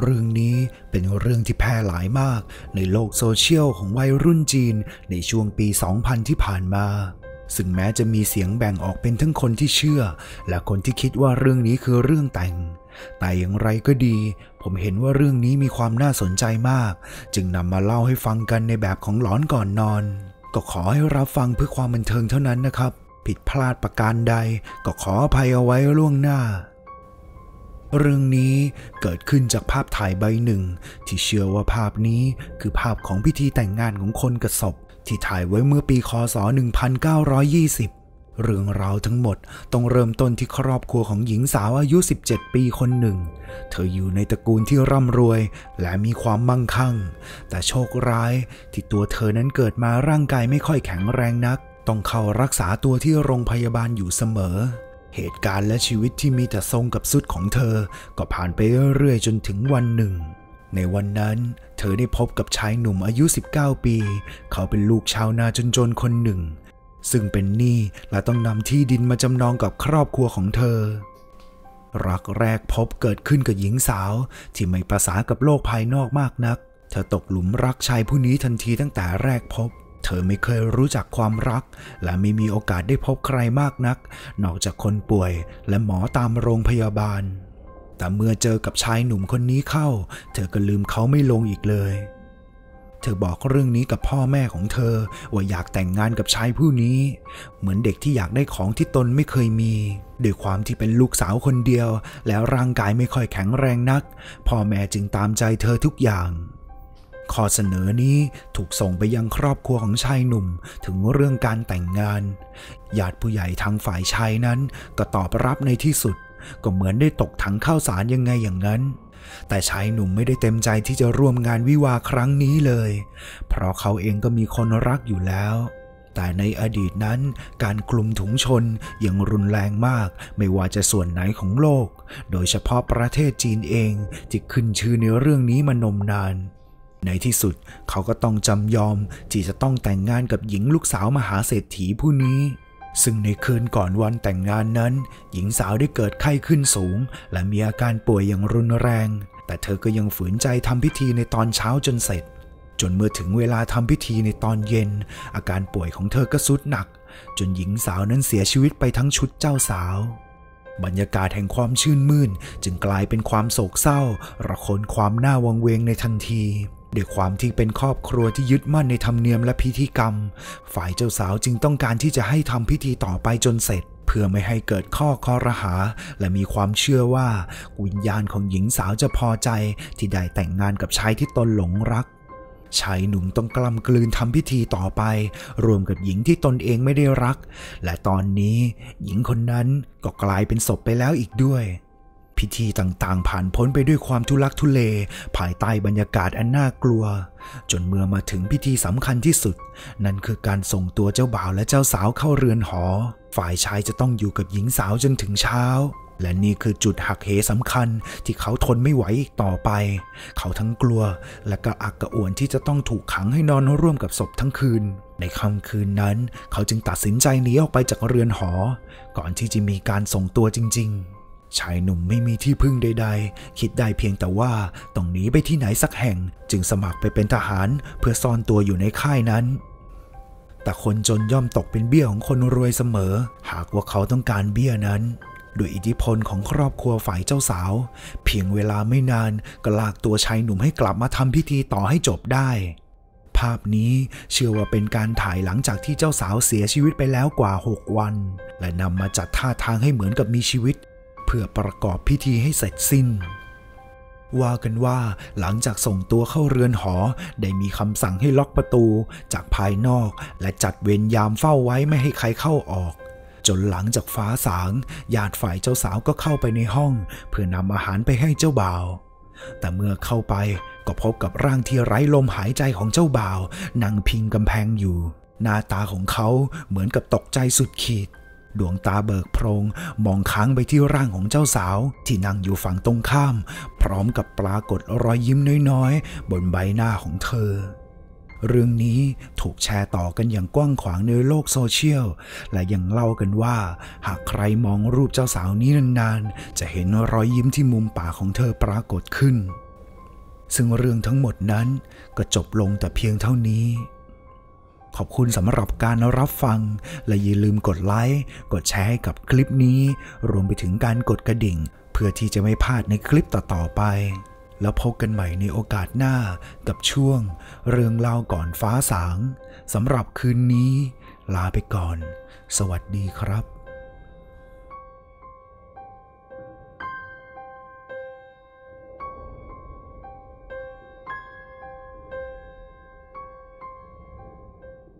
เรื่องนี้เป็นเรื่องที่แพร่หลายมากในโลกโซเชียลของวัยรุ่นจีนในช่วงปี 2000 ที่ผ่านมา ซึ่งแม้จะมีเสียงแบ่งออกเป็นทั้งคนที่เชื่อ และคนที่คิดว่าเรื่องนี้คือเรื่องแต่ง แต่อย่างไรก็ดี ผมเห็นว่าเรื่องนี้มีความน่าสนใจมาก จึงนำมาเล่าให้ฟังกันในแบบของหลอนก่อนนอน ก็ขอให้รับฟังเพื่อความบันเทิงเท่านั้นนะครับ ผิดพลาดประการใด ก็ขออภัยเอาไว้ล่วงหน้า เรื่องนี้เกิดขึ้นจากภาพถ่ายใบหนึ่ง ที่เชื่อว่าภาพนี้คือภาพของพิธีแต่งงานของคนกับศพ ที่ถ่ายไว้เมื่อปีคศ 1920 เรื่องราวทั้งหมดต้องเริ่มต้นที่ครอบครัวของหญิงสาวอายุ 17 ปีคนหนึ่ง เธออยู่ในตระกูลที่ร่ำรวยและมีความมั่งคั่ง แต่โชคร้ายที่ตัวเธอนั้นเกิดมาร่างกายไม่ค่อยแข็งแรงนัก ต้องเข้ารักษาตัวที่โรงพยาบาลอยู่เสมอ เหตุการณ์และชีวิตที่มีแต่ทรงกับสุดของเธอ ก็ผ่านไปเรื่อยๆจนถึงวันหนึ่ง ในวันนั้น เธอได้พบกับชายหนุ่มอายุ 19 ปี เขาเป็นลูกชาวนาจนๆคนหนึ่ง ซึ่งเป็นหนี้และต้องนำที่ดินมาจำนองกับครอบครัวของเธอ รักแรกพบเกิดขึ้นกับหญิงสาวที่ไม่ประสากับโลกภายนอกมากนัก เธอตกหลุมรักชายผู้นี้ทันทีตั้งแต่แรกพบ เธอไม่เคยรู้จักความรัก และไม่มีโอกาสได้พบใครมากนัก นอกจากคนป่วยและหมอตามโรงพยาบาล แต่เมื่อเจอกับชายหนุ่มคนนี้เข้า เธอก็ลืมเขาไม่ลงอีกเลย เธอบอกเรื่องนี้กับพ่อแม่ของเธอว่าอยากแต่งงานกับชายผู้นี้ เหมือนเด็กที่อยากได้ของที่ตนไม่เคยมีด้วยความที่เป็นลูกสาวคนเดียว แล้วร่างกายไม่ค่อยแข็งแรงนัก พ่อแม่จึงตามใจเธอทุกอย่าง ข้อเสนอนี้ถูกส่งไปยังครอบครัวของชายหนุ่มถึงเรื่องการแต่งงาน ญาติผู้ใหญ่ทางฝ่ายชายนั้นก็ตอบรับในที่สุด ก็เหมือนได้ตกถังข้าวสารยังไงอย่างนั้น แต่ชายหนุ่มไม่ได้เต็มใจที่จะร่วมงานวิวาครั้งนี้เลย เพราะเขาเองก็มีคนรักอยู่แล้ว แต่ในอดีตนั้นการกลุ่มถุงชนยังรุนแรงมากไม่ว่าจะส่วนไหนของโลก โดยเฉพาะประเทศจีนเองที่ขึ้นชื่อในเรื่องนี้มานมนาน ในที่สุดเขาก็ต้องจำยอมที่จะต้องแต่งงานกับหญิงลูกสาวมหาเศรษฐีผู้นี้ ซึ่งในคืนก่อนวันแต่งงานนั้น หญิงสาวได้เกิดไข้ขึ้นสูง และมีอาการป่วยอย่างรุนแรง แต่เธอก็ยังฝืนใจทำพิธีในตอนเช้าจนเสร็จ จนเมื่อถึงเวลาทำพิธีในตอนเย็น อาการป่วยของเธอก็สุดหนัก จนหญิงสาวนั้นเสียชีวิตไปทั้งชุดเจ้าสาวบรรยากาศแห่งความชื่นมื่น จึงกลายเป็นความโศกเศร้า ระคนความน่าวังเวงในทันที ด้วยความที่เป็นครอบครัวที่ยึดมั่นในธรรมเนียมและพิธีกรรม ฝ่ายเจ้าสาวจึงต้องการที่จะให้ทำพิธีต่อไปจนเสร็จ เพื่อไม่ให้เกิดข้อคอรหา และมีความเชื่อว่าวิญญาณของหญิงสาวจะพอใจที่ได้แต่งงานกับชายที่ตนหลงรักชายหนุ่มต้องกล้ำกลืนทำพิธีต่อไป รวมกับหญิงที่ตนเองไม่ได้รัก และตอนนี้หญิงคนนั้นก็กลายเป็นศพไปแล้วอีกด้วย พิธีต่างๆ ผ่านพ้นไปด้วยความทุลักทุเล ภายใต้บรรยากาศอันน่ากลัว จนเมื่อมาถึงพิธีสำคัญที่สุด นั่นคือการส่งตัวเจ้าบ่าวและเจ้าสาวเข้าเรือนหอ ฝ่ายชายจะต้องอยู่กับหญิงสาวจนถึงเช้า และนี่คือจุดหักเหสำคัญที่เขาทนไม่ไหวอีกต่อไป เขาทั้งกลัวและก็อักกระอ่วนที่จะต้องถูกขังให้นอนร่วมกับศพทั้งคืนในค่ำคืนนั้น เขาจึงตัดสินใจหนีออกไปจากเรือนหอ ก่อนที่จะมีการส่งตัวจริง ๆ ชายหนุ่มไม่มีที่พึ่งใด ๆ คิดได้เพียงแต่ว่าต้องหนีไปที่ไหนสักแห่ง จึงสมัครไปเป็นทหารเพื่อซ่อนตัวอยู่ในค่ายนั้น แต่คนจนย่อมตกเป็นเบี้ยของคนรวยเสมอ หากว่าเขาต้องการเบี้ยนั้นด้วยอิทธิพลของครอบครัวฝ่ายเจ้าสาว เพียงเวลาไม่นานก็ลากตัวชายหนุ่มให้กลับมาทำพิธีต่อให้จบได้ ภาพนี้เชื่อว่าเป็นการถ่ายหลังจากที่เจ้าสาวเสียชีวิตไปแล้วกว่า 6 วัน และนำมาจัดท่าทางให้เหมือนกับมีชีวิต พื่อประกอบพิธีให้เสร็จสิ้น ว่ากันว่าหลังจากส่งตัวเข้าเรือนหอ ได้มีคำสั่งให้ล็อกประตูจากภายนอก และจัดเวรยามเฝ้าไว้ไม่ให้ใครเข้าออกจนหลังจากฟ้าสางญาติฝ่ายเจ้าสาวก็เข้าไปในห้อง เพื่อนำอาหารไปให้เจ้าบ่าว แต่เมื่อเข้าไปก็พบกับร่างที่ไร้ลมหายใจของเจ้าบ่าวนั่งพิงกำแพงอยู่ หน้าตาของเขาเหมือนกับตกใจสุดขีด ดวงตาเบิกโพรง มองค้างไปที่ร่างของเจ้าสาว ที่นั่งอยู่ฝั่งตรงข้าม พร้อมกับปรากฏรอยยิ้มน้อยๆ บนใบหน้าของเธอ เรื่องนี้ถูกแชร์ต่อกันอย่างกว้างขวางในโลกโซเชียล และยังเล่ากันว่า หากใครมองรูปเจ้าสาวนี้นานๆ จะเห็นรอยยิ้มที่มุมปากของเธอปรากฏขึ้น ซึ่งเรื่องทั้งหมดนั้นก็จบลงแต่เพียงเท่านี้ ขอบคุณสำหรับการรับฟัง และอย่าลืมกดไลค์ กดแชร์ให้กับคลิปนี้ รวมไปถึงการกดกระดิ่ง เพื่อที่จะไม่พลาดในคลิปต่อๆไป แล้วพบกันใหม่ในโอกาสหน้ากับช่วง เรื่องเล่าก่อนฟ้าสางสำหรับคืนนี้ ลาไปก่อน สวัสดีครับ